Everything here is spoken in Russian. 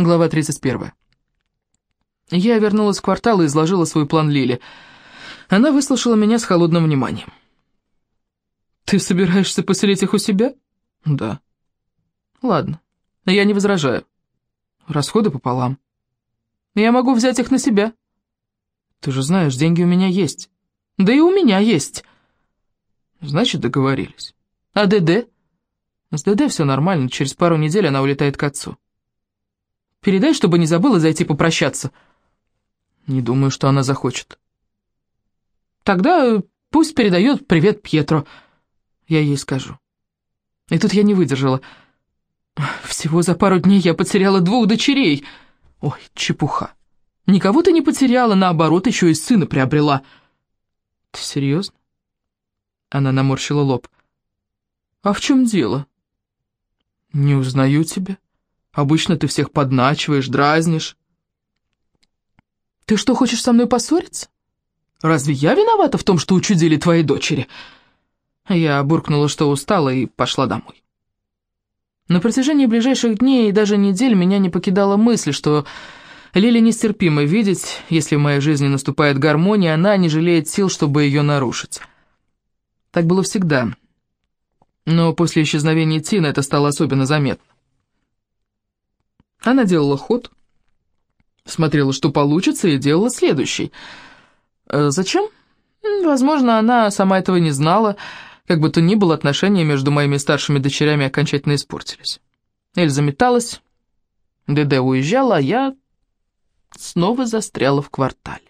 Глава 31. Я вернулась в квартал и изложила свой план Лиле. Она выслушала меня с холодным вниманием. «Ты собираешься поселить их у себя?» «Да». «Ладно, я не возражаю. Расходы пополам. Я могу взять их на себя». «Ты же знаешь, деньги у меня есть». «Да и у меня есть». «Значит, договорились». «А ДД?» «С ДД все нормально, через пару недель она улетает к отцу». «Передай, чтобы не забыла зайти попрощаться». «Не думаю, что она захочет». «Тогда пусть передает привет Пьетро». Я ей скажу. И тут я не выдержала. Всего за пару дней я потеряла двух дочерей. Ой, чепуха. Никого ты не потеряла, наоборот, еще и сына приобрела. Ты серьезно? Она наморщила лоб. А в чем дело? Не узнаю тебя. Обычно ты всех подначиваешь, дразнишь. Ты что, хочешь со мной поссориться? Разве я виновата в том, что учудили твои дочери?» Я буркнула, что устала, и пошла домой. На протяжении ближайших дней и даже недель меня не покидала мысль, что Лиле нестерпимо видеть, если в моей жизни наступает гармония, она не жалеет сил, чтобы ее нарушить. Так было всегда. Но после исчезновения Тины это стало особенно заметно. Она делала ход, смотрела, что получится, и делала следующий. Э, зачем? Возможно, она сама этого не знала, как бы то ни было, отношения между моими старшими дочерями окончательно испортились. Эльза металась, ДД уезжала, а я снова застряла в квартале.